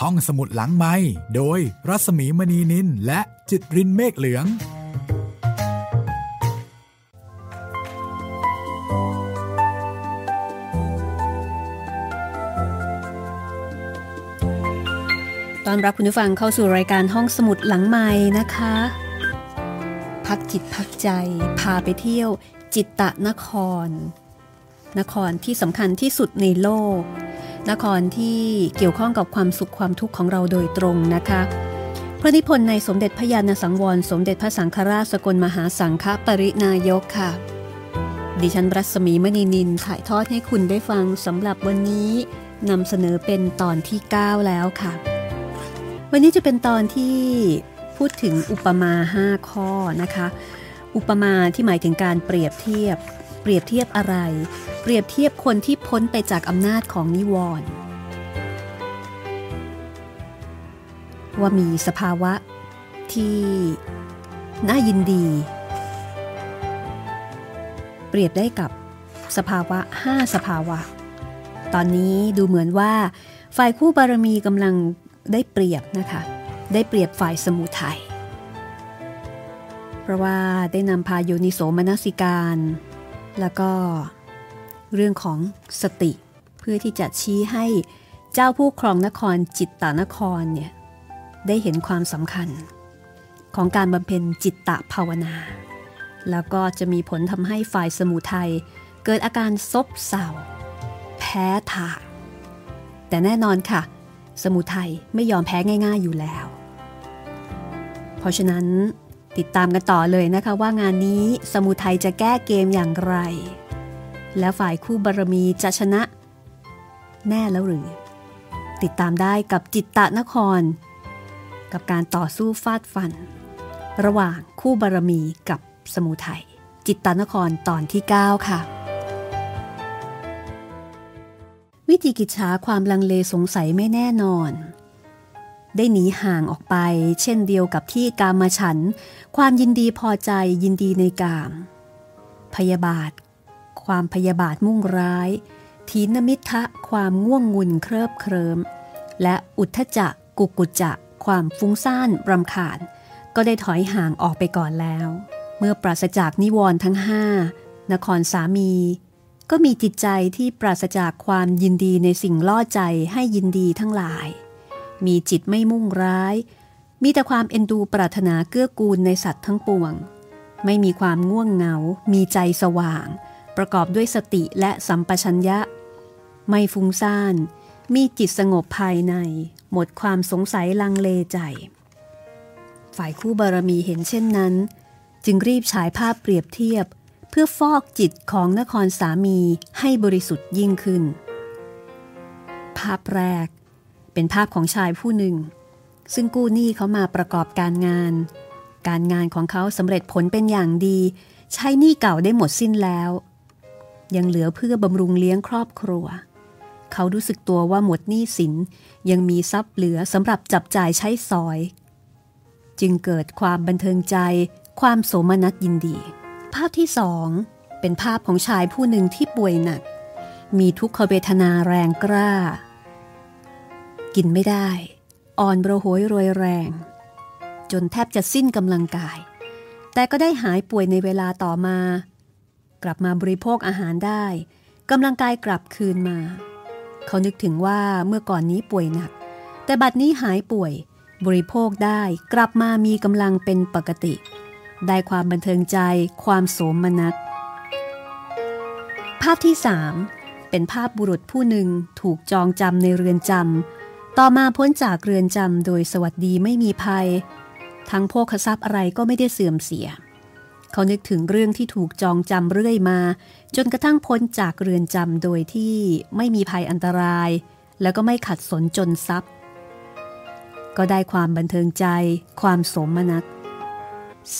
ห้องสมุดหลังไม้โดยรัสมีมณีนินและจิตรินเมฆเหลือง ตอนรับคุณผู้ฟังเข้าสู่รายการห้องสมุดหลังไม้นะคะ พักจิตพักใจ พาไปเที่ยวจิตตะนคร นครที่สำคัญที่สุดในโลก นครที่เกี่ยวข้องกับความสุขความทุกข์ของเราโดยตรงนะคะ พระนิพนธ์ในสมเด็จพระยาณสังวร สมเด็จพระสังฆราชสกลมหาสังฆปรินายกค่ะ ดิฉันรัศมีมณีนินถ่ายทอดให้คุณได้ฟังสำหรับวันนี้นำเสนอเป็นตอนที่ 9 แล้วค่ะ วันนี้จะเป็นตอนที่พูดถึงอุปมา 5 ข้อนะคะ อุปมาที่หมายถึงการเปรียบเทียบ รียบเทียบอะไร เปรียบเทียบคนที่พ้นไปจากอำนาจของนิวรณ์ว่ามีสภาวะที่ น่ายินดี เปรียบได้กับสภาวะ 5 สภาวะ ตอนนี้ดูเหมือนว่า ฝ่ายคู่บารมีกำลังได้เปรียบนะคะ ได้เปรียบฝ่ายสมุทัยเพราะว่าได้นำพาโยนิโสมนสิการ แล้วก็เรื่องของสติเพื่อที่จะชี้ให้เจ้าผู้ครองนครจิตตานครเนี่ยได้เห็นความสำคัญ ของการบำเพ็ญจิตตะภาวนา แล้วก็จะมีผลทำให้ฝ่ายสมุทัยเกิดอาการซบเซาแพ้ทางแต่แน่นอนค่ะ สมุทัยไม่ยอมแพ้ง่าย ๆอยู่แล้ว เพราะฉะนั้น ติดตามกันต่อเลยนะคะว่างานนี้สมุทัยจะแก้เกมอย่างไร แล้วฝ่ายคู่บารมีจะชนะ แน่แล้วหรือ ติดตามได้กับจิตตะนคร กับการต่อสู้ฟาดฟัน ระหว่างคู่บารมีกับสมุทัยจิตตานครตอนที่ 9 ค่ะ วิธีกิจฉาความลังเลสงสัยไม่แน่นอน ได้หนีห่างออกไป เช่นเดียวกับที่กามฉัน ความยินดีพอใจยินดีในกาม พยาบาท ความพยาบาทมุ่งร้าย ทีนมิทะความง่วงงุนเคริบเคริม และอุทธจักกุกุจจะ ความฟุ้งซ่านรำคาญ ก็ได้ถอยห่างออกไปก่อนแล้ว เมื่อปราศจากนิวรณ์ทั้งห้านครสามีก็มีจิตใจที่ปราศจากความยินดีในสิ่งล่อใจให้ยินดีทั้งหลาย มีจิตไม่มุ่งร้าย มีแต่ความเอ็นดูปรารถนาเกื้อกูลในสัตว์ทั้งปวง ไม่มีความง่วงเหงา มีใจสว่าง ประกอบด้วยสติและสัมปชัญญะ ไม่ฟุ้งซ่าน มีจิตสงบภายใน หมดความสงสัยลังเลใจ ฝ่ายคู่บารมีเห็นเช่นนั้น จึงรีบฉายภาพเปรียบเทียบ เพื่อฟอกจิตของนครสามีให้บริสุทธิ์ยิ่งขึ้น ภาพแรก เป็นภาพของชายผู้หนึ่ง ซึ่งกู้หนี้เขามาประกอบการงาน การงานของเขาสำเร็จผลเป็นอย่างดี ใช้หนี้เก่าได้หมดสิ้นแล้ว ยังเหลือเพื่อบำรุงเลี้ยงครอบครัว เขารู้สึกตัวว่าหมดหนี้สินยังมีทรัพย์เหลือสำหรับจับจ่ายใช้สอย จึงเกิดความบันเทิงใจ ความโสมนัสยินดี ภาพที่สองเป็นภาพของชายผู้หนึ่งที่ป่วยหนัก มีทุกขเวทนาแรงกล้า กินไม่ได้ อ่อนระหยรวยแรง จนแทบจะสิ้นกำลังกาย แต่ก็ได้หายป่วยในเวลาต่อมา กลับมาบริโภคอาหารได้กำลังกายกลับคืนมา เขานึกถึงว่าเมื่อก่อนนี้ป่วยหนัก แต่บัดนี้หายป่วย บริโภคได้กลับมามีกำลังเป็นปกติ ได้ความบันเทิงใจความโสมนัสภาพที่สามเป็นภาพบุรุษผู้หนึ่งถูกจองจำในเรือนจำ ต่อมาพ้นจากเรือนจำโดยสวัสดีไม่มีภัย ทั้งโภคทรัพย์อะไรก็ไม่ได้เสื่อมเสีย เขานึกถึงเรื่องที่ถูกจองจำเรื่อยมา จนกระทั่งพ้นจากเรือนจำโดยที่ไม่มีภัยอันตราย แล้วก็ไม่ขัดสนจนทรัพย์ ก็ได้ความบันเทิงใจ ความสมนัส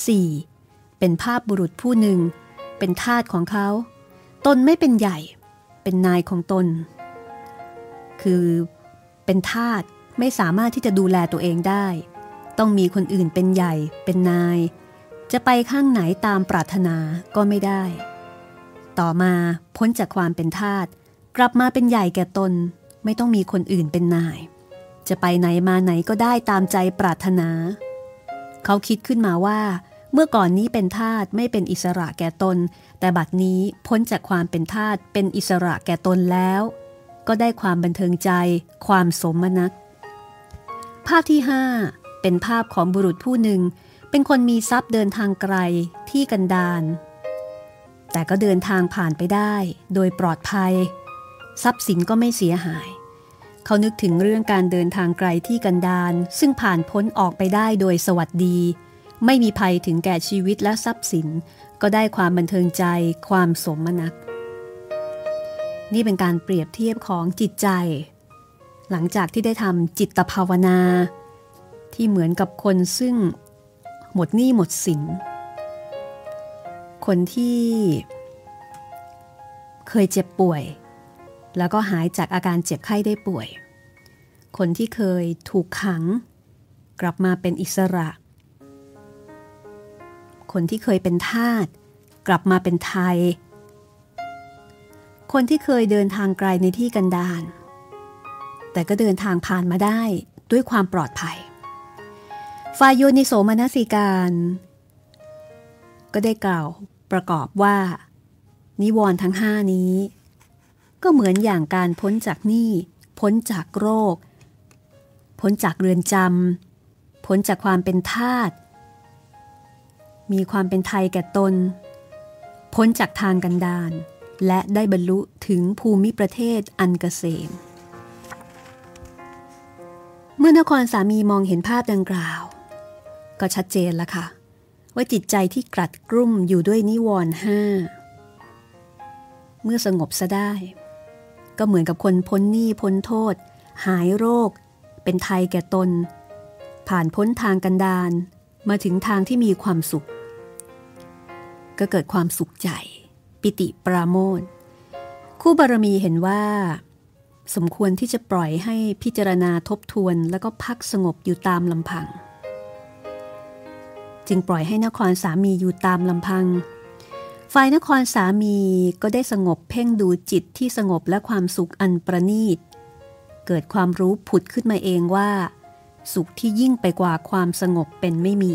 4. เป็นภาพบุรุษผู้หนึ่ง เป็นทาสของเขา ตนไม่เป็นใหญ่ เป็นนายของตน คือ เป็นทาสไม่สามารถที่จะดูแลตัวเองได้ ต้องมีคนอื่นเป็นใหญ่ เป็นนาย จะไปข้างไหนตามปรารถนาก็ไม่ได้ ต่อมาพ้นจากความเป็นทาสกลับมาเป็นใหญ่แก่ตน ไม่ต้องมีคนอื่นเป็นนาย จะไปไหนมาไหนก็ได้ตามใจปรารถนา เขาคิดขึ้นมาว่าเมื่อก่อนนี้เป็นทาสไม่เป็นอิสระแก่ตน แต่บัดนี้พ้นจากความเป็นทาสเป็นอิสระแก่ตนแล้ว ก็ได้ความบันเทิงใจ ความสมนัตภาพที่ห้าเป็นภาพของบุรุษผู้หนึ่ง เป็นคนมีทรัพย์เดินทางไกลที่กันดานแต่ก็เดินทางผ่านไปได้โดยปลอดภัย ทรัพย์สินก็ไม่เสียหาย เขานึกถึงเรื่องการเดินทางไกลที่กันดานซึ่งผ่านพ้นออกไปได้โดยสวัสดี ไม่มีภัยถึงแก่ชีวิตและทรัพย์สิน ก็ได้ความบันเทิงใจ ความสมนัก นี่เป็นการเปรียบเทียบของจิตใจ หลังจากที่ได้ทำจิตภาวนา ที่เหมือนกับคนซึ่งหมดหนี้หมดสิน คนที่เคยเจ็บป่วย แล้วก็หายจากอาการเจ็บไข้ได้ป่วย คนที่เคยถูกขัง กลับมาเป็นอิสระ คนที่เคยเป็นทาสกลับมาเป็นไทย คนที่เคยเดินทางไกลในที่กันดารแต่ก็เดินทางผ่านมาได้ด้วยความปลอดภัยฟายโยนิโสมนสิการ ก็ได้กล่าวประกอบว่า นิวรณ์ทั้งห้านี้ ก็เหมือนอย่างการพ้นจากหนี้พ้นจากโรค พ้นจากเรือนจำพ้นจากความเป็นทาสมีความเป็นไทยแก่ตน พ้นจากทางกันดาน และได้บรรลุถึงภูมิประเทศอันกเกษม เมื่อนครสามีมองเห็นภาพดังกล่าว ก็ชัดเจนแล้วค่ะ ว่าจิตใจที่กรัดกรุ่มอยู่ด้วยนิวรณ์ห้า เมื่อสงบซะได้ ก็เหมือนกับคนพ้นหนี้พ้นโทษ หายโรค เป็นไทยแก่ตน ผ่านพ้นทางกันดานมาถึงทางที่มีความสุข ก็เกิดความสุขใจ ปิติปราโมทคู่บารมีเห็นว่า สมควรที่จะปล่อยให้พิจารณาทบทวนแล้วก็พักสงบอยู่ตามลำพัง จึงปล่อยให้นครสามีอยู่ตามลำพัง ฝ่ายนครสามีก็ได้สงบเพ่งดูจิตที่สงบและความสุขอันประณีต เกิดความรู้ผุดขึ้นมาเองว่า สุขที่ยิ่งไปกว่าความสงบเป็นไม่มี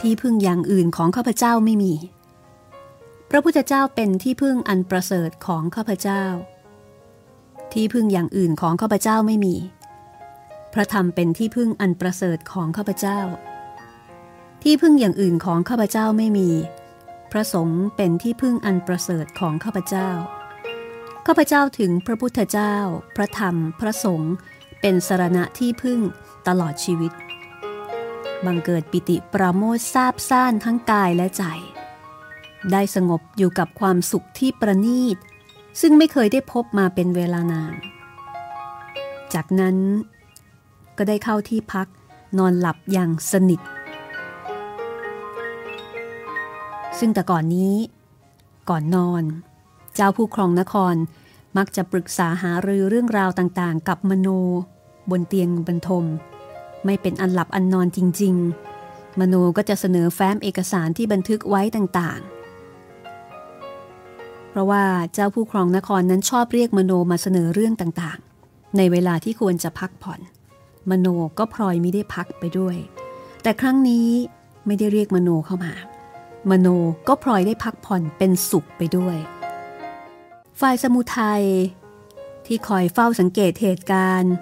ที่พึ่งอย่างอื่นของข้าพเจ้าไม่มี พระพุทธเจ้าเป็นที่พึ่งอันประเสริฐของข้าพเจ้า ที่พึ่งอย่างอื่นของข้าพเจ้าไม่มี พระธรรมเป็นที่พึ่งอันประเสริฐของข้าพเจ้า ที่พึ่งอย่างอื่นของข้าพเจ้าไม่มี พระสงฆ์เป็นที่พึ่งอันประเสริฐของข้าพเจ้า ข้าพเจ้าถึงพระพุทธเจ้า พระธรรม พระสงฆ์เป็นสารณะที่พึ่งตลอดชีวิต บังเกิดปิติปราโมทซาบซ่านทั้งกายและใจ ได้สงบอยู่กับความสุขที่ประณีต ซึ่งไม่เคยได้พบมาเป็นเวลานาน จากนั้น ก็ได้เข้าที่พักนอนหลับอย่างสนิท ซึ่งแต่ก่อนนี้ ก่อนนอน เจ้าผู้ครองนครมักจะปรึกษาหารือเรื่องราวต่างๆ กับมโน บนเตียงบรรทม ไม่เป็นอันหลับอันนอนจริง ๆ มโนก็จะเสนอแฟ้มเอกสารที่บันทึกไว้ต่างๆ เพราะว่าเจ้าผู้ครองนครนั้นชอบเรียกมโนมาเสนอเรื่องต่างๆ ในเวลาที่ควรจะพักผ่อน มโนก็พลอยไม่ได้พักไปด้วย แต่ครั้งนี้ไม่ได้เรียกมโนเข้ามา มโนก็พลอยได้พักผ่อนเป็นสุขไปด้วย ฝ่ายสมุทัยที่คอยเฝ้าสังเกตเหตุการณ์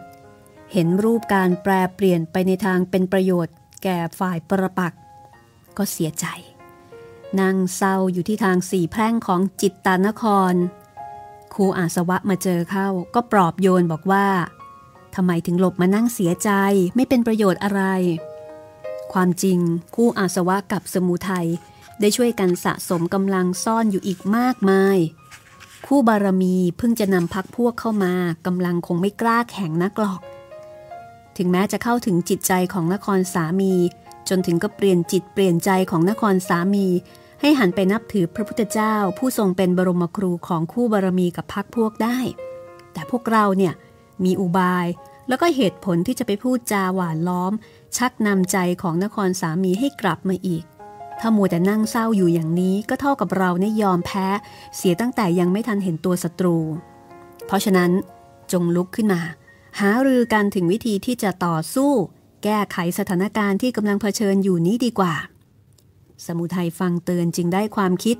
เห็นรูปการแปรเปลี่ยนไปในทางเป็นประโยชน์ แก่ฝ่ายประปักก็เสียใจ นั่งเศร้าอยู่ที่ทางสี่แพร่งของจิตตานคร ครูอาสวะมาเจอเข้าก็ปลอบโยนบอกว่าทำไมถึงหลบมานั่งเสียใจไม่เป็นประโยชน์อะไร ความจริงคู่อาสวะกับสมุทัยได้ช่วยกันสะสมกำลังซ่อนอยู่อีกมากมาย คู่บารมีเพิ่งจะนำพักพวกเข้ามากำลังคงไม่กล้าแข่งนักหรอก ถึงแม้จะเข้าถึงจิตใจของนครสามี จนถึงก็เปลี่ยนจิตเปลี่ยนใจของนครสามี ให้หันไปนับถือพระพุทธเจ้า ผู้ทรงเป็นบรมครูของคู่บารมีกับพักพวกได้ แต่พวกเราเนี่ยมีอุบายแล้วก็เหตุผลที่จะไปพูดจาหวานล้อม ชักนำใจของนครสามีให้กลับมาอีก ถ้ามัวแต่นั่งเศร้าอยู่อย่างนี้ก็เท่ากับเราเนี่ยยอมแพ้ เสียตั้งแต่ยังไม่ทันเห็นตัวศัตรู เพราะฉะนั้นจงลุกขึ้นมา หารือกันถึงวิธีที่จะต่อสู้ แก้ไขสถานการณ์ที่กำลังเผชิญอยู่นี้ดีกว่า สมุทัยฟังเตือนจึงได้ความคิด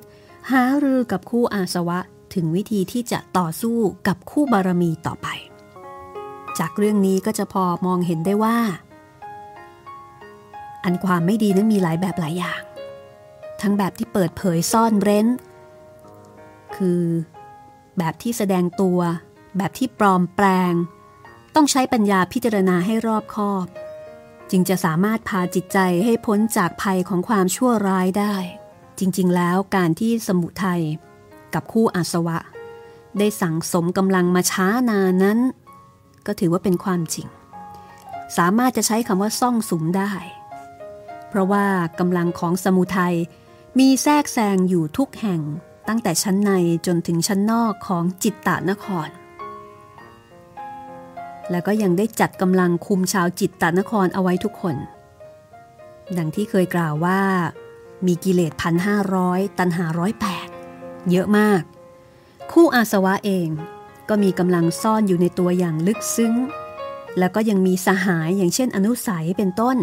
หารือกับคู่อาสวะถึงวิธีที่จะต่อสู้กับคู่บารมีต่อไป จากเรื่องนี้ก็จะพอมองเห็นได้ว่า อันความไม่ดีนั้นมีหลายแบบหลายอย่าง ทั้งแบบที่เปิดเผยซ่อนเร้น คือ แบบที่แสดงตัว แบบที่ปลอมแปลง ต้องใช้ปัญญาพิจารณาให้รอบคอบ จึงจะสามารถพาจิตใจให้พ้นจากภัยของความชั่วร้ายได้ จริง ๆ แล้วการที่สมุทัยกับคู่อาสวะ ได้สั่งสมกำลังมาช้านานนั้น ก็ถือว่าเป็นความจริง สามารถจะใช้คำว่าซ่องสุมได้ เพราะว่ากำลังของสมุทัยมีแทรกแซงอยู่ทุกแห่งตั้งแต่ชั้นในจนถึงชั้นนอกของจิตตานคร แล้วก็ยังได้จัดกำลังคุมชาวจิตตานครเอาไว้ทุกคน ดังที่เคยกล่าวว่า มีกิเลสพันห้าร้อยตันหาร้อยแปดเยอะมาก คู่อาสวะเองก็มีกำลังซ่อนอยู่ในตัวอย่างลึกซึ้ง แล้วก็ยังมีสหายอย่างเช่นอนุสัยเป็นต้น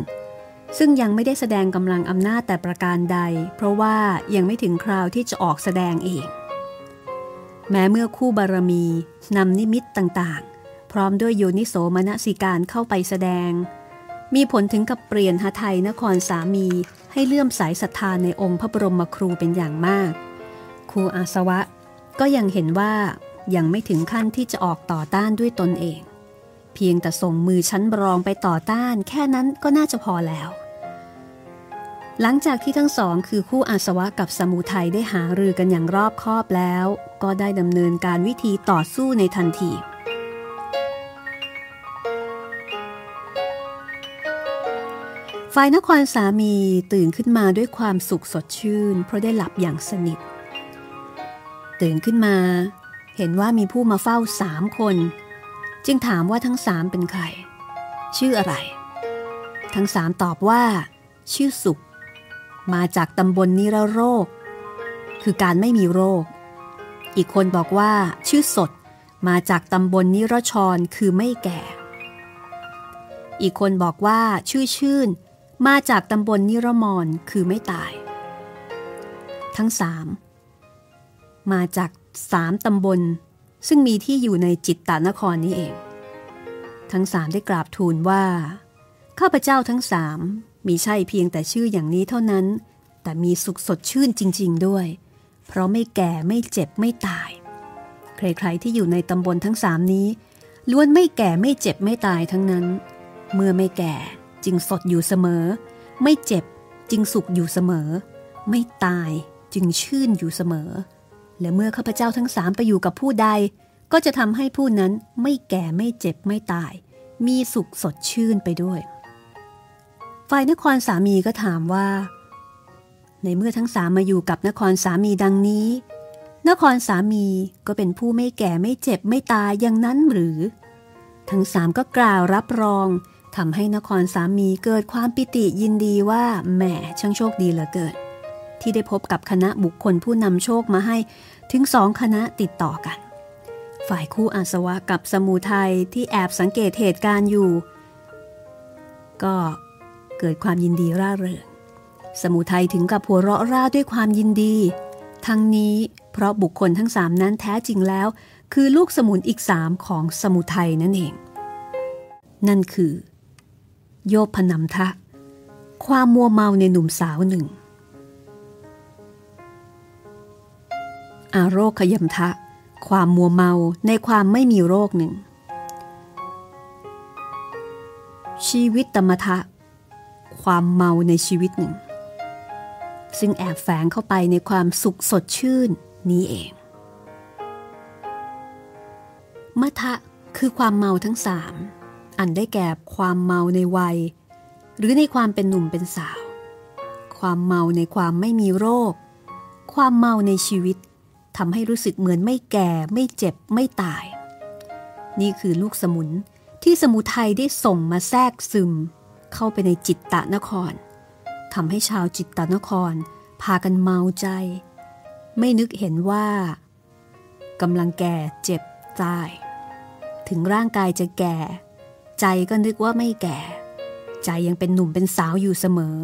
ซึ่งยังไม่ได้แสดงกำลังอำนาจแต่ประการใด เพราะว่ายังไม่ถึงคราวที่จะออกแสดงเอง แม้เมื่อคู่บารมีนำนิมิตต่าง ร้อมด้วยโยนิโสมนสิการเข้าไปแสดง มีผลถึงกับเปลี่ยนหไทยนครสามีให้เลื่อมสายศรัทธาในองค์พระบรมครูเป็นอย่างมาก ครูอาสวะก็ยังเห็นว่ายังไม่ถึงขั้นที่จะออกต่อต้านด้วยตนเอง เพียงแต่ส่งมือชั้นบรองไปต่อต้าน แค่นั้นก็น่าจะพอแล้ว หลังจากที่ทั้งสองคือคู่อาสวะกับสมุทัยได้หารือกันอย่างรอบคอบแล้ว ก็ได้ดำเนินการวิธีต่อสู้ในทันที ฝ่ายนครสามีตื่นขึ้นมาด้วยความสุขสดชื่น เพราะได้หลับอย่างสนิท ตื่นขึ้นมา เห็นว่ามีผู้มาเฝ้าสามคน จึงถามว่าทั้งสามเป็นใคร ชื่ออะไร ทั้งสามตอบว่า ชื่อสุข มาจากตำบลนิรโรค คือการไม่มีโรค อีกคนบอกว่า ชื่อสด มาจากตำบลนิรชรคือไม่แก่ อีกคนบอกว่าชื่อชื่น มาจากตำบลนิรมรคือไม่ตาย ทั้งสามมาจากสามตำบล ซึ่งมีที่อยู่ในจิตตานครนี้เอง ทั้งสามได้กราบทูลว่า ข้าพเจ้าทั้งสามมีใช่เพียงแต่ชื่ออย่างนี้เท่านั้น แต่มีสุขสดชื่นจริง ๆ ด้วย เพราะไม่แก่ไม่เจ็บไม่ตาย ใครๆที่อยู่ในตำบลทั้งสามนี้ล้วนไม่แก่ไม่เจ็บไม่ตายทั้งนั้น เมื่อไม่แก่ จึงสดอยู่เสมอ ไม่เจ็บจึงสุขอยู่เสมอ ไม่ตายจึงชื่นอยู่เสมอ และเมื่อข้าพเจ้าทั้งสามไปอยู่กับผู้ใด ก็จะทำให้ผู้นั้นไม่แก่ไม่เจ็บไม่ตาย มีสุขสดชื่นไปด้วย ฝ่ายนครสามีก็ถามว่า ในเมื่อทั้งสามมาอยู่กับนครสามีดังนี้ นครสามีก็เป็นผู้ไม่แก่ไม่เจ็บไม่ตายอย่างนั้นหรือ ทั้งสามก็กล่าวรับรอง ทำให้นครสามีเกิดความปิติยินดีว่าแหมช่างโชคดีเหลือเกินที่ได้พบกับคณะบุคคลผู้นำโชคมาให้ถึงสองคณะติดต่อกัน ฝ่ายคู่อาสวะกับสมุทัยที่แอบสังเกตเหตุการณ์อยู่ ก็เกิดความยินดีร่าเริง สมุทัยถึงกับหัวเราะร่าด้วยความยินดี ทั้งนี้เพราะบุคคลทั้งสามนั้นแท้จริงแล้ว คือลูกสมุนอีกสามของสมุทัยนั่นเอง นั่นคือ โยบพนำทะ ความมัวเมาในหนุ่มสาวหนึ่ง อาโรคขยมทะ ความมัวเมาในความไม่มีโรคหนึ่ง ชีวิตตมทะ ความเมาในชีวิตหนึ่ง ซึ่งแอบแฝงเข้าไปในความสุขสดชื่นนี้เองมทะคือความเมาทั้งสาม อันได้แก่ความเมาในวัย หรือในความเป็นหนุ่มเป็นสาว ความเมาในความไม่มีโรค ความเมาในชีวิตทำให้รู้สึกเหมือนไม่แก่ไม่เจ็บไม่ตาย นี่คือลูกสมุนที่สมุทัยได้ส่งมาแทรกซึม เข้าไปในจิตตะนครทำให้ชาวจิตตะนคร พากันเมาใจ ไม่นึกเห็นว่ากำลังแก่เจ็บตาย ถึงร่างกายจะแก่ ใจก็นึกว่าไม่แก่ ใจยังเป็นหนุ่มเป็นสาวอยู่เสมอ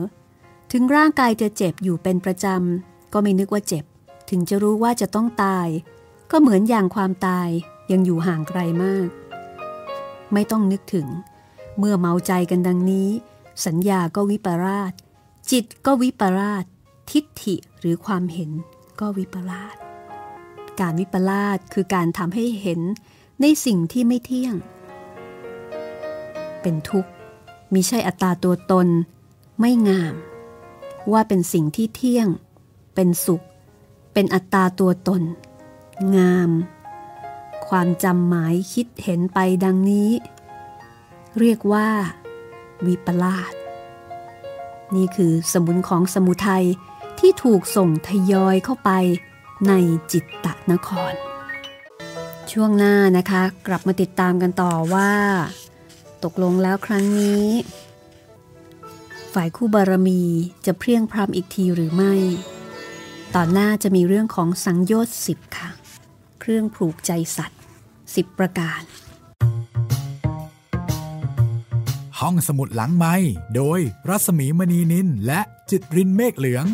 ถึงร่างกายจะเจ็บอยู่เป็นประจำ ก็ไม่นึกว่าเจ็บ ถึงจะรู้ว่าจะต้องตาย ก็เหมือนอย่างความตายยังอยู่ห่างไกลมาก ไม่ต้องนึกถึง เมื่อเมาใจกันดังนี้ สัญญาก็วิปราช จิตก็วิปราช ทิฏฐิหรือความเห็นก็วิปลาสการวิปลาสคือการทำให้เห็นในสิ่งที่ไม่เที่ยง เป็นทุกข์มิใช่อัตตาตัวตน ไม่งาม ว่าเป็นสิ่งที่เที่ยง เป็นสุข เป็นอัตตาตัวตน งาม ความจำหมายคิดเห็นไปดังนี้ เรียกว่า วิปลาสนี่คือสมุนของสมุทัยที่ถูกส่งทยอยเข้าไปในจิตตะนคร ช่วงหน้านะคะ กลับมาติดตามกันต่อว่า ตกลงแล้วครั้งนี้ ฝ่ายคู่บารมีจะเพียงพรำอีกทีหรือไม่ ตอนหน้าจะมีเรื่องของสังโยชน์สิบค่ะ เครื่องผูกใจสัตว์สิบประการ ห้องสมุดหลังไม้โดยรัสมีมณีนินและจิตรินเมฆเหลือง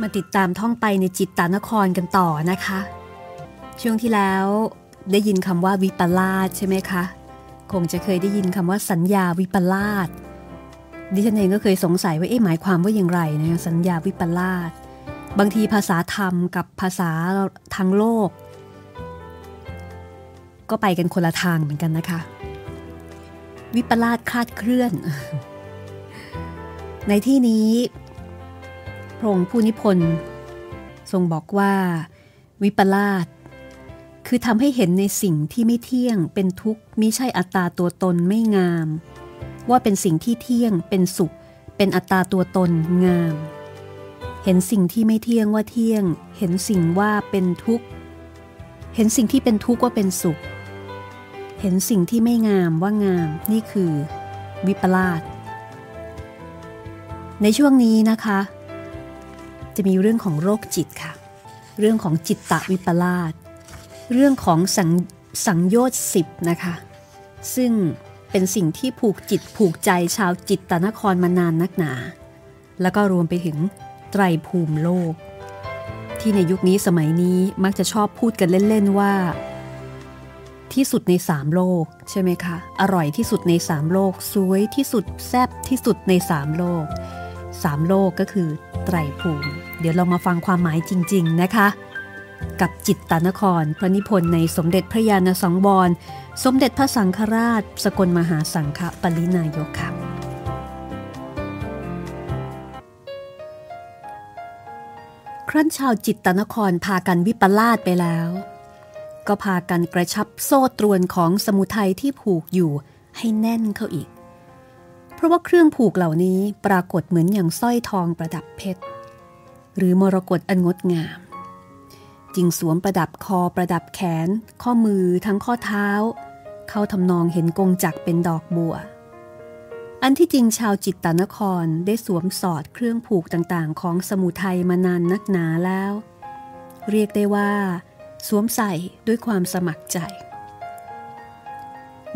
มาติดตามท่องไปในจิตตานครกันต่อนะคะ ช่วงที่แล้วได้ยินคำว่าวิปลาสใช่ไหมคะ คงจะเคยได้ยินคำว่าสัญญาวิปลาสดิฉันเองก็เคยสงสัยว่าเอ๊ะหมายความว่าอย่างไรนะสัญญาวิปลาสบางทีภาษาธรรมกับภาษาทางโลก ก็ไปกันคนละทางเหมือนกันนะคะ วิปลาสคลาดเคลื่อน ในที่นี้พระองค์ผู้นิพนธ์ทรงบอกว่า วิปลาส คือทำให้เห็นในสิ่งที่ไม่เที่ยงเป็นทุกข์มิใช่อัตตาตัวตนไม่งาม ว่าเป็นสิ่งที่เที่ยงเป็นสุข เป็นอัตตาตัวตนงาม เห็นสิ่งที่ไม่เที่ยงว่าเที่ยง เห็นสิ่งว่าเป็นทุกข์ เห็นสิ่งที่เป็นทุกข์ว่าเป็นสุข เห็นสิ่งที่ไม่งามว่างามนี่คือ วิปลาสในช่วงนี้นะคะ จะมีเรื่องของโรคจิตค่ะ เรื่องของจิตตะวิปลาส เรื่องของสังสงโยชน์สิบนะคะ ซึ่งเป็นสิ่งที่ผูกจิตผูกใจชาวจิตตนครมานานนักหนา แล้วก็รวมไปถึงไตรภูมิโลก ที่ในยุคนี้สมัยนี้มักจะชอบพูดกันเล่น ๆ ว่า ที่สุดในสามโลก ใช่ไหมคะ อร่อยที่สุดในสามโลก สวยที่สุดแซ่บที่สุดในสามโลกสามโลกก็คือไตรภูมิ เดี๋ยวเรามาฟังความหมายจริง ๆ นะคะ กับจิตตานคร พระนิพนธ์ในสมเด็จพระยาณสังวร สมเด็จพระสังฆราช สกลมหาสังฆปรินายกค่ะครั้นชาวจิตตนครพากันวิปลาสไปแล้ว ก็พากันกระชับโซ่ตรวนของสมุทัยที่ผูกอยู่ให้แน่นเข้าอีก เพราะว่าเครื่องผูกเหล่านี้ปรากฏเหมือนอย่างสร้อยทองประดับเพชร หรือมรกตอันงดงาม จึงสวมประดับคอประดับแขน ข้อมือทั้งข้อเท้า เข้าทำนองเห็นกงจักเป็นดอกบัว อันที่จริงชาวจิตตานครได้สวมสอดเครื่องผูกต่างๆ ของสมุทัยมานานนักหนาแล้ว เรียกได้ว่า สวมใส่ด้วยความสมัครใจ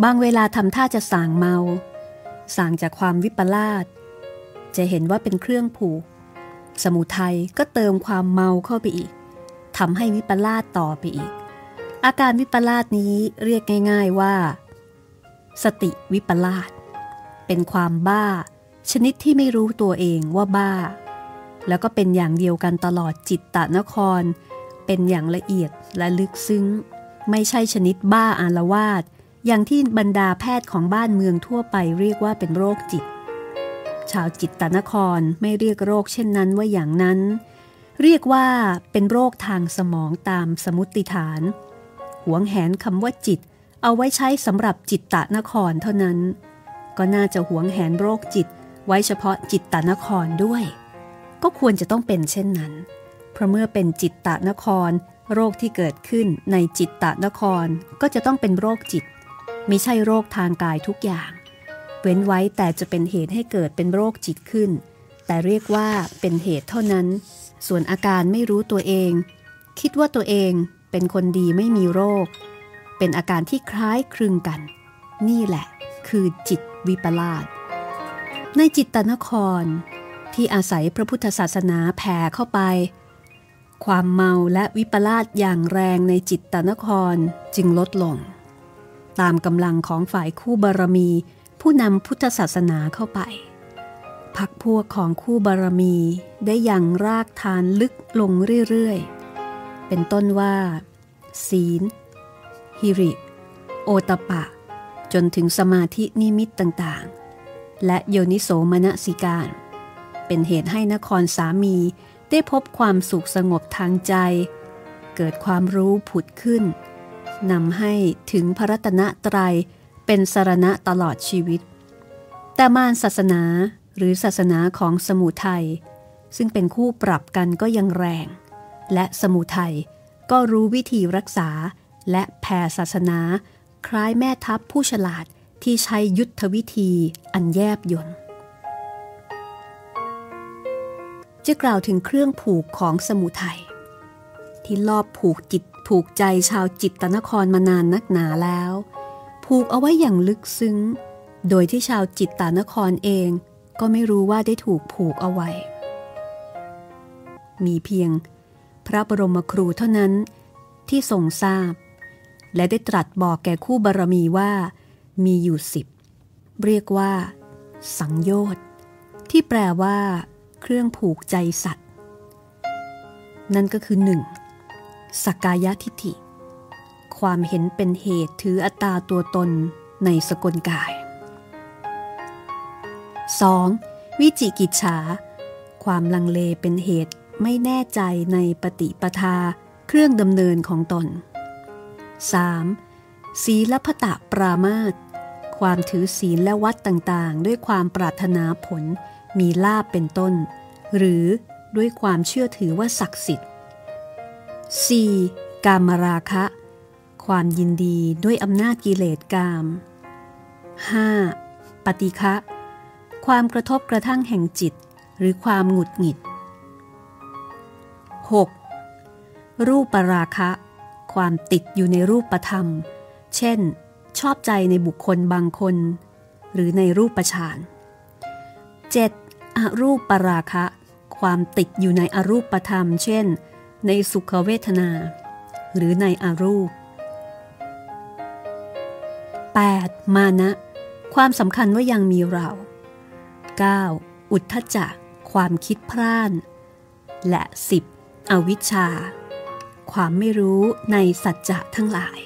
บางเวลาทำท่าจะสางเมาสั่งจากความวิปลาสจะเห็นว่าเป็นเครื่องผูก สมุทัยก็เติมความเมาเข้าไปอีก ทำให้วิปลาสต่อไปอีก อาการวิปลาสนี้เรียกง่าย ๆว่า สติวิปลาสเป็นความบ้า ชนิดที่ไม่รู้ตัวเองว่าบ้า แล้วก็เป็นอย่างเดียวกันตลอดจิตตะนคร เป็นอย่างละเอียดและลึกซึ้ง ไม่ใช่ชนิดบ้าอารวาสอย่างที่บรรดาแพทย์ของบ้านเมืองทั่วไปเรียกว่าเป็นโรคจิต ชาวจิตตนครไม่เรียกโรคเช่นนั้นว่าอย่างนั้น เรียกว่าเป็นโรคทางสมองตามสมุติฐาน หวงแหนคำว่าจิต เอาไว้ใช้สำหรับจิตตะนครเท่านั้น ก็น่าจะหวงแหนโรคจิต ไว้เฉพาะจิตตะนครด้วย ก็ควรจะต้องเป็นเช่นนั้น เพราะเมื่อเป็นจิตตะนคร โรคที่เกิดขึ้นในจิตตะนครก็จะต้องเป็นโรคจิตไม่ใช่โรคทางกายทุกอย่าง เว้นไว้แต่จะเป็นเหตุให้เกิดเป็นโรคจิตขึ้น แต่เรียกว่าเป็นเหตุเท่านั้น ส่วนอาการไม่รู้ตัวเอง คิดว่าตัวเองเป็นคนดีไม่มีโรค เป็นอาการที่คล้ายคลึงกัน นี่แหละคือจิตวิปลาสในจิตตนคร ที่อาศัยพระพุทธศาสนาแผ่เข้าไป ความเมาและวิปลาสอย่างแรงในจิตตนครจึงลดลง ตามกำลังของฝ่ายคู่บารมี ผู้นำพุทธศาสนาเข้าไป พักพวกของคู่บารมีได้อย่างรากฐานลึกลงเรื่อยๆ เป็นต้นว่า ศีลฮิริ โอตปะ จนถึงสมาธินิมิตต่างๆ และโยนิโสมนสิการ เป็นเหตุให้นครสามีได้พบความสุขสงบทางใจ เกิดความรู้ผุดขึ้นนำให้ถึงพระรัตนตรัยเป็นสารณะตลอดชีวิต แต่มารศาสนา หรือศาสนาของสมุทัยซึ่งเป็นคู่ปรับกันก็ยังแรง และสมุทัยก็รู้วิธีรักษาและแผ่ศาสนา คล้ายแม่ทัพผู้ฉลาดที่ใช้ยุทธวิธีอันแยบยนต์จะกล่าวถึงเครื่องผูกของสมุทัยที่ลอบผูกจิตผูกใจชาวจิตตนครมานานนักหนาแล้ว ผูกเอาไว้อย่างลึกซึ้ง โดยที่ชาวจิตตานครเอง ก็ไม่รู้ว่าได้ถูกผูกเอาไว้ มีเพียงพระบรมครูเท่านั้นที่ทรงทราบ และได้ตรัสบอกแก่คู่บารมีว่า มีอยู่สิบเรียกว่า สังโยชน์ที่แปลว่า เครื่องผูกใจสัตว์ นั่นก็คือหนึ่งสักกายทิฏฐิ ความเห็นเป็นเหตุถืออัตตาตัวตนในสกลกาย 2. วิจิกิจฉา ความลังเลเป็นเหตุไม่แน่ใจในปฏิปทาเครื่องดำเนินของตน 3. ศีลพตะปรามาตความถือศีลและวัดต่างๆ ด้วยความปรารถนาผลมีลาบเป็นต้น หรือด้วยความเชื่อถือว่าศักดิ์สิทธิ์ 4. กามราคะ ความยินดีด้วยอำนาจกิเลสกาม 5. ปฏิฆะ ความกระทบกระทั่งแห่งจิต หรือความหงุดหงิด 6. รูปปราคะ ความติดอยู่ในรูปประธรรม เช่น ชอบใจในบุคคลบางคน หรือในรูปฌาน 7. อรูปปราคะ ความติดอยู่ในอรูปประธรรม เช่น ในสุขเวทนา หรือในอรูป 8. มานะ ความสำคัญว่ายังมีเรา 9. อุทธจักความคิดพร่าน และ 10. อวิชชา ความไม่รู้ในสัจจะทั้งหลาย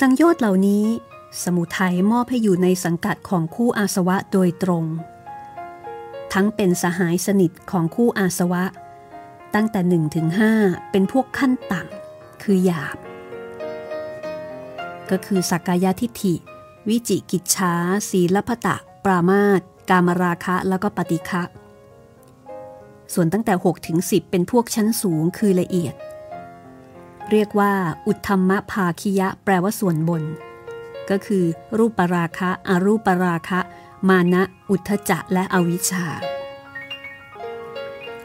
สังโยชน์เหล่านี้สมุทัยมอบให้อยู่ในสังกัดของคู่อาสวะโดยตรง ทั้งเป็นสหายสนิทของคู่อาสวะ ตั้งแต่1ถึง5เป็นพวกขั้นต่ำคือหยาบ ก็คือสักกายทิฏฐิ วิจิกิจชาศีลพตะ ปรามาตกามราคะแล้วก็ปฏิฆะส่วนตั้งแต่6ถึง10 เป็นพวกชั้นสูงคือละเอียด เรียกว่า อุทธรรมภาคิยะ แปลว่าส่วนบน ก็คือรูปปราคะอรูปปราคะ มานะอุทธจะและอวิชชา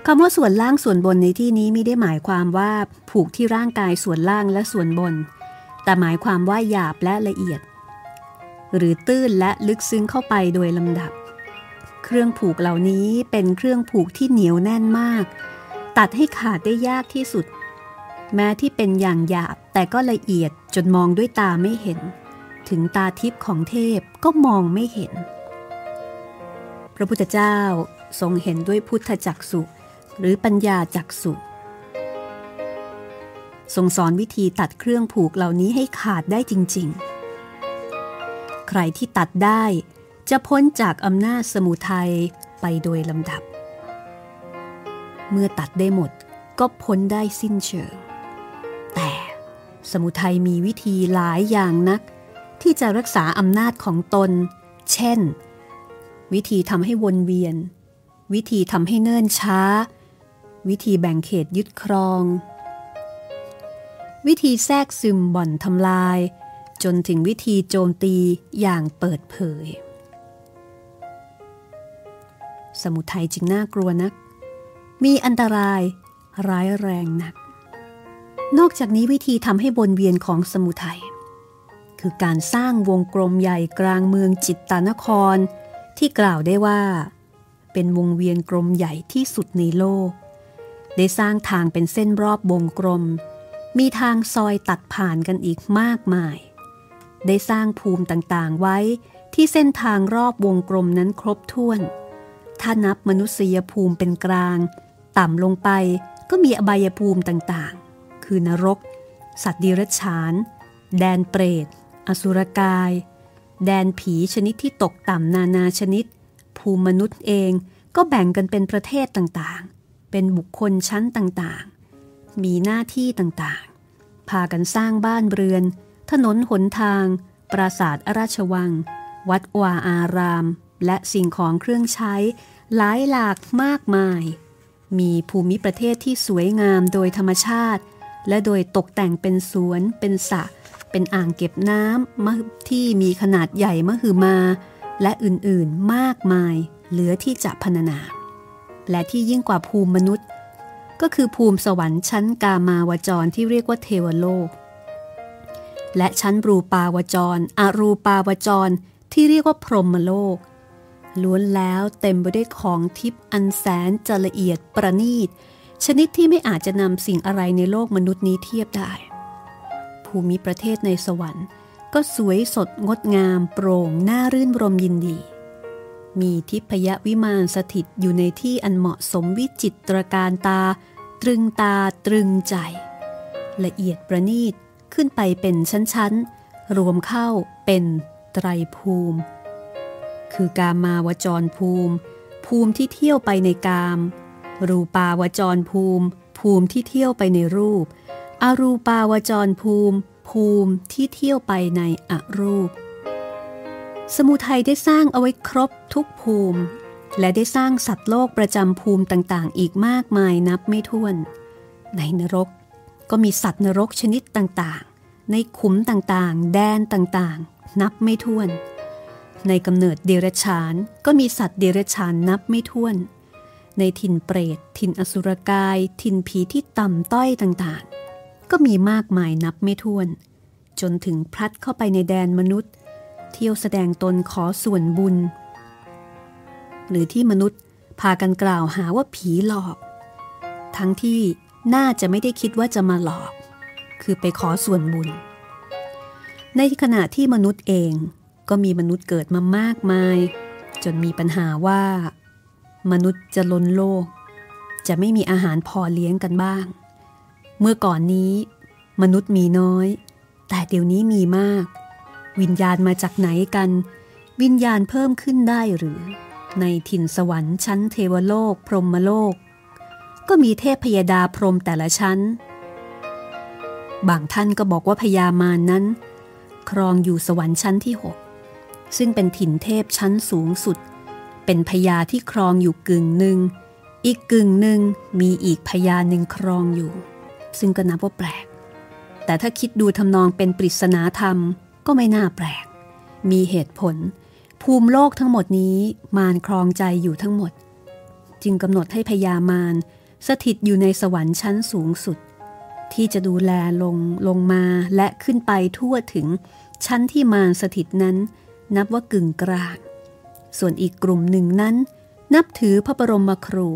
คำว่าส่วนล่างส่วนบนในที่นี้ไม่ได้หมายความว่าผูกที่ร่างกายส่วนล่างและส่วนบน แต่หมายความว่าหยาบและละเอียด หรือตื้นและลึกซึ้งเข้าไปโดยลำดับ เครื่องผูกเหล่านี้เป็นเครื่องผูกที่เหนียวแน่นมาก ตัดให้ขาดได้ยากที่สุด แม้ที่เป็นอย่างหยาบแต่ก็ละเอียดจนมองด้วยตาไม่เห็น ถึงตาทิพย์ของเทพก็มองไม่เห็น พระพุทธเจ้าทรงเห็นด้วยพุทธจักสุหรือปัญญาจักสุทรงสอนวิธีตัดเครื่องผูกเหล่านี้ให้ขาดได้จริง ๆ ใครที่ตัดได้ จะพ้นจากอำนาจสมุทัยไปโดยลำดับ เมื่อตัดได้หมดก็พ้นได้สิ้นเชิง แต่สมุทัยมีวิธีหลายอย่างนัก ที่จะรักษาอำนาจของตน เช่น วิธีทำให้วนเวียน วิธีทำให้เนิ่นช้า วิธีแบ่งเขตยึดครอง วิธีแทรกซึมบ่อนทำลาย จนถึงวิธีโจมตีอย่างเปิดเผย สมุทัยจึงน่ากลัวนัก มีอันตรายร้ายแรงหนัก นอกจากนี้วิธีทำให้บนเวียนของสมุทัยคือการสร้างวงกลมใหญ่กลางเมืองจิตตานคร ที่กล่าวได้ว่า เป็นวงเวียนกลมใหญ่ที่สุดในโลก ได้สร้างทางเป็นเส้นรอบวงกลม มีทางซอยตัดผ่านกันอีกมากมาย ได้สร้างภูมิต่างๆไว้ที่เส้นทางรอบวงกลมนั้นครบถ้วน ถ้านับมนุษยภูมิเป็นกลาง ต่ำลงไปก็มีอบายภูมิต่างๆ คือนรก สัตว์ดิรัจฉาน แดนเปรต อสุรกาย แดนผีชนิดที่ตกต่ำนานาชนิด ภูมิมนุษย์เองก็แบ่งกันเป็นประเทศต่างๆ เป็นบุคคลชั้นต่างๆ มีหน้าที่ต่างๆ พากันสร้างบ้านเรือน ถนนหนทาง ปราสาทราชวัง วัดวาอาราม และสิ่งของเครื่องใช้ หลายหลากมากมาย มีภูมิประเทศที่สวยงามโดยธรรมชาติ และโดยตกแต่งเป็นสวน เป็นสระ เป็นอ่างเก็บน้ำที่มีขนาดใหญ่มหึมา และอื่นๆมากมายเหลือที่จะพรรณนา และที่ยิ่งกว่าภูมิมนุษย์ ก็คือภูมิสวรรค์ชั้นกามาวจรที่เรียกว่าเทวโลก และชั้นรูปาวจร อรูปาวจร ที่เรียกว่าพรหมโลก ล้วนแล้วเต็มไปด้วยของทิพย์อันแสนจะละเอียดประณีต ชนิดที่ไม่อาจจะนำสิ่งอะไรในโลกมนุษย์นี้เทียบได้ ภูมิประเทศในสวรรค์ ก็สวยสดงดงามโปร่งน่ารื่นรมยินดี มีทิพยวิมานสถิตอยู่ในที่อันเหมาะสมวิจิตรการตา ตรึงตาตรึงใจ ละเอียดประณีต ขึ้นไปเป็นชั้นๆ รวมเข้าเป็นไตรภูมิ คือกามาวจรภูมิ ภูมิที่เที่ยวไปในกาม รูปาวจรภูมิ ภูมิที่เที่ยวไปในรูป อรูปาวจรภูมิ ภูมิที่เที่ยวไปในอรูป สมุทัยได้สร้างเอาไว้ครบทุกภูมิ และได้สร้างสัตว์โลกประจำภูมิต่างๆ อีกมากมายนับไม่ถ้วน ในนรก ก็มีสัตว์นรกชนิดต่างๆ ในขุมต่างๆ แดนต่างๆ นับไม่ถ้วน ในกำเนิดเดรัจฉานก็มีสัตว์เดรัจฉานนับไม่ถ้วน ในถิ่นเปรต ถิ่นอสุรกาย ถิ่นผีที่ต่ำต้อยต่างๆ ก็มีมากมายนับไม่ถ้วน จนถึงพลัดเข้าไปในแดนมนุษย์ เที่ยวแสดงตนขอส่วนบุญ หรือที่มนุษย์พากันกล่าวหาว่าผีหลอก ทั้งที่ น่าจะไม่ได้คิดว่าจะมาหลอก คือไปขอส่วนบุญ ในขณะที่มนุษย์เองก็มีมนุษย์เกิดมามากมาย จนมีปัญหาว่า มนุษย์จะล้นโลก จะไม่มีอาหารพอเลี้ยงกันบ้าง เมื่อก่อนนี้ มนุษย์มีน้อย แต่เดี๋ยวนี้มีมาก วิญญาณมาจากไหนกัน วิญญาณเพิ่มขึ้นได้หรือ ในถิ่นสวรรค์ชั้นเทวโลก พรหมโลก ก็มีเทพพยดาพรหมแต่ละชั้น บางท่านก็บอกว่าพญามารนนั้น ครองอยู่สวรรค์ชั้นที่ 6 ซึ่งเป็นถิ่นเทพชั้นสูงสุด เป็นพญาที่ครองอยู่กึ่งหนึ่ง อีกกึ่งหนึ่งมีอีกพญาหนึ่งครองอยู่ ซึ่งก็นับว่าแปลก แต่ถ้าคิดดูทำนองเป็นปริศนาธรรมก็ไม่น่าแปลก มีเหตุผล ภูมิโลกทั้งหมดนี้มารครองใจอยู่ทั้งหมด จึงกำหนดให้พญามาร สถิตอยู่ในสวรรค์ชั้นสูงสุด ที่จะดูแลลงลงมาและขึ้นไปทั่วถึงชั้นที่มารสถิตนั้น นับว่ากึ่งกลาง ส่วนอีกกลุ่มหนึ่งนั้น นับถือพระบรมครู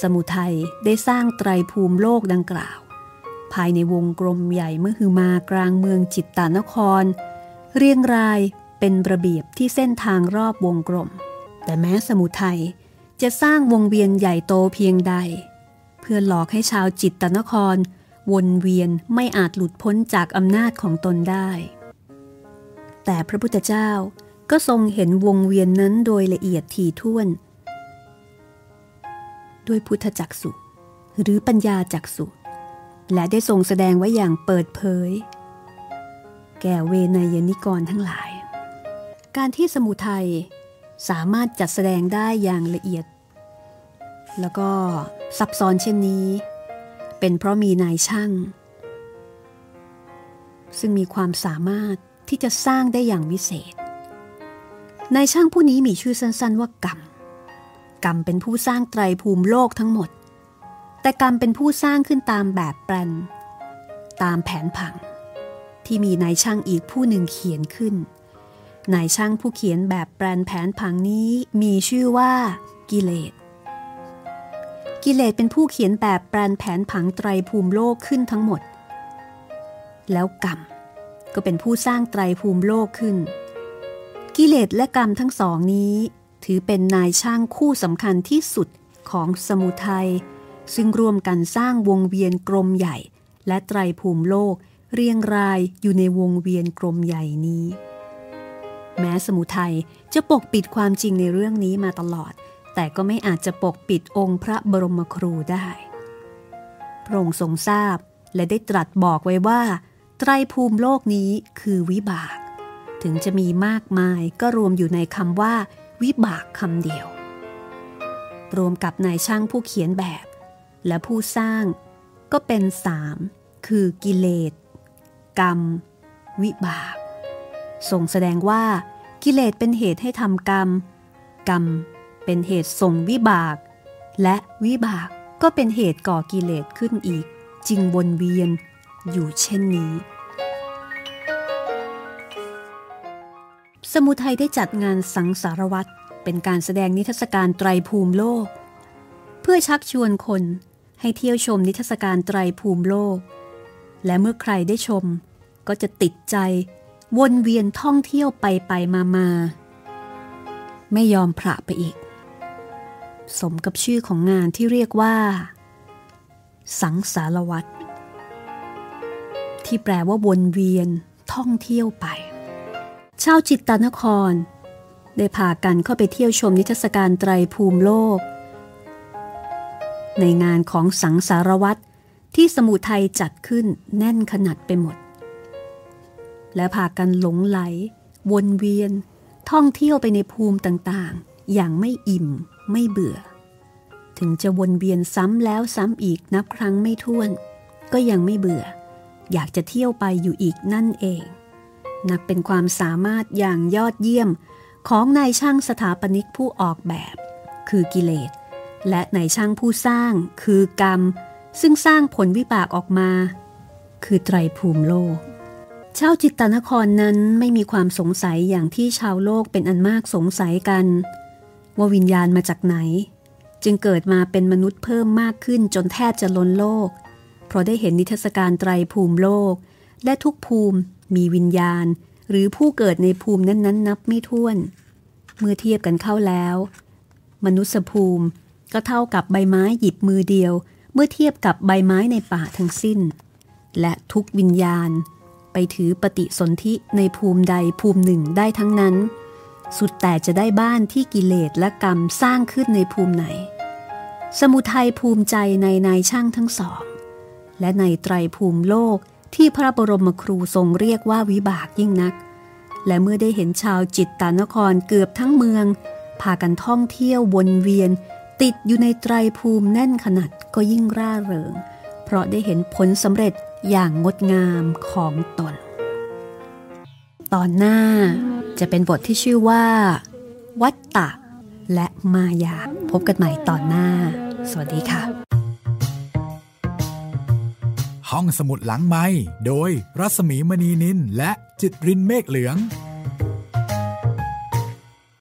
สมุทัยได้สร้างไตรภูมิโลกดังกล่าว ภายในวงกลมใหญ่เมื่อฮือมากลางเมืองจิตตานคร เรียงรายเป็นระเบียบที่เส้นทางรอบวงกลม แต่แม้สมุทัยจะสร้างวงเวียนใหญ่โตเพียงใด เพื่อหลอกให้ชาวจิตตนคร วนเวียนไม่อาจหลุดพ้นจากอำนาจของตนได้ แต่พระพุทธเจ้าก็ทรงเห็นวงเวียนนั้นโดยละเอียดถี่ถ้วน ด้วยพุทธจักสุหรือปัญญาจักสุและได้ทรงแสดงไว้อย่างเปิดเผย แก่เวนยนิกรทั้งหลาย การที่สมุทัยสามารถจัดแสดงได้อย่างละเอียด แล้วก็ซับซ้อนเช่นนี้ เป็นเพราะมีนายช่าง ซึ่งมีความสามารถที่จะสร้างได้อย่างวิเศษ นายช่างผู้นี้มีชื่อสั้นๆว่ากรรมกรรมเป็นผู้สร้างไตรภูมิโลกทั้งหมด แต่กรรมเป็นผู้สร้างขึ้นตามแบบแปลน ตามแผนผัง ที่มีนายช่างอีกผู้หนึ่งเขียนขึ้น นายช่างผู้เขียนแบบแปลนแผนผังนี้มีชื่อว่ากิเลส กิเลสเป็นผู้เขียนแบบแปลนแผนผังไตรภูมิโลกขึ้นทั้งหมด แล้วกรรมก็เป็นผู้สร้างไตรภูมิโลกขึ้น กิเลสและกรรมทั้งสองนี้ ถือเป็นนายช่างคู่สำคัญที่สุดของสมุทัยซึ่งรวมกันสร้างวงเวียนกลมใหญ่ และไตรภูมิโลกเรียงรายอยู่ในวงเวียนกลมใหญ่นี้ แม้สมุทัยจะปกปิดความจริงในเรื่องนี้มาตลอด แต่ก็ไม่อาจจะปกปิดองค์พระบรมครูได้ พระองค์ทรงทราบและได้ตรัสบอกไว้ว่า ไตรภูมิโลกนี้คือวิบาก ถึงจะมีมากมายก็รวมอยู่ในคำว่า วิบากคำเดียว รวมกับนายช่างผู้เขียนแบบ และผู้สร้างก็เป็นสามคือกิเลส กรรม วิบาก ส่งแสดงว่า กิเลสเป็นเหตุให้ทำกรรม กรรม เป็นเหตุส่งวิบาก และวิบากก็เป็นเหตุก่อกิเลสขึ้นอีก จึงวนเวียนอยู่เช่นนี้ สมุทัยได้จัดงานสังสารวัตรเป็นการแสดงนิทรรศการไตรภูมิโลก เพื่อชักชวนคนให้เที่ยวชมนิทรรศการไตรภูมิโลก และเมื่อใครได้ชม ก็จะติดใจ วนเวียนท่องเที่ยวไปไปมามาไม่ยอมพระไปอีก สมกับชื่อของงานที่เรียกว่า สังสารวัตรที่แปลว่าวนเวียนท่องเที่ยวไป ชาวจิตตนคร ได้พากันเข้าไปเที่ยวชมนิทรรศการไตรภูมิโลก ในงานของสังสารวัตรที่สมุทัยจัดขึ้นแน่นขนาดไปหมด และพากันหลงไหล วนเวียน ท่องเที่ยวไปในภูมิต่างๆ อย่างไม่อิ่ม ไม่เบื่อ ถึงจะวนเวียนซ้ำแล้วซ้ำอีกนับครั้งไม่ถ้วน ก็ยังไม่เบื่อ อยากจะเที่ยวไปอยู่อีกนั่นเอง นับเป็นความสามารถอย่างยอดเยี่ยมของนายช่างสถาปนิกผู้ออกแบบ คือกิเลส และในช่างผู้สร้างคือกรรม ซึ่งสร้างผลวิบากออกมา คือไตรภูมิโลกชาวจิตตนครนั้นไม่มีความสงสัยอย่างที่ชาวโลกเป็นอันมากสงสัยกัน ว่าวิญญาณมาจากไหน จึงเกิดมาเป็นมนุษย์เพิ่มมากขึ้นจนแทบจะล้นโลก เพราะได้เห็นนิทรรศการไตรภูมิโลก และทุกภูมิมีวิญญาณ หรือผู้เกิดในภูมินั้นๆ นับไม่ถ้วน เมื่อเทียบกันเข้าแล้ว มนุษยภูมิก็เท่ากับใบไม้หยิบมือเดียว เมื่อเทียบกับใบไม้ในป่าทั้งสิ้น และทุกวิญญาณ ไปถือปฏิสนธิในภูมิใดภูมิหนึ่งได้ทั้งนั้น สุดแต่จะได้บ้านที่กิเลสและกรรมสร้างขึ้นในภูมิไหน สมุทัยภูมิใจในนายช่างทั้งสอง และในไตรภูมิโลกที่พระบรมครูทรงเรียกว่าวิบากยิ่งนัก และเมื่อได้เห็นชาวจิตตานครเกือบทั้งเมือง พากันท่องเที่ยววนเวียน ติดอยู่ในไตรภูมิแน่นขนาดก็ยิ่งร่าเริง เพราะได้เห็นผลสำเร็จอย่างงดงามของตน ตอนหน้าจะเป็นบทที่ชื่อว่า วัตตะ และมายา พบกันใหม่ตอนหน้า สวัสดีค่ะ ห้องสมุดหลังไม้โดยรัศมีมณีนินและจิตรินเมฆเหลือง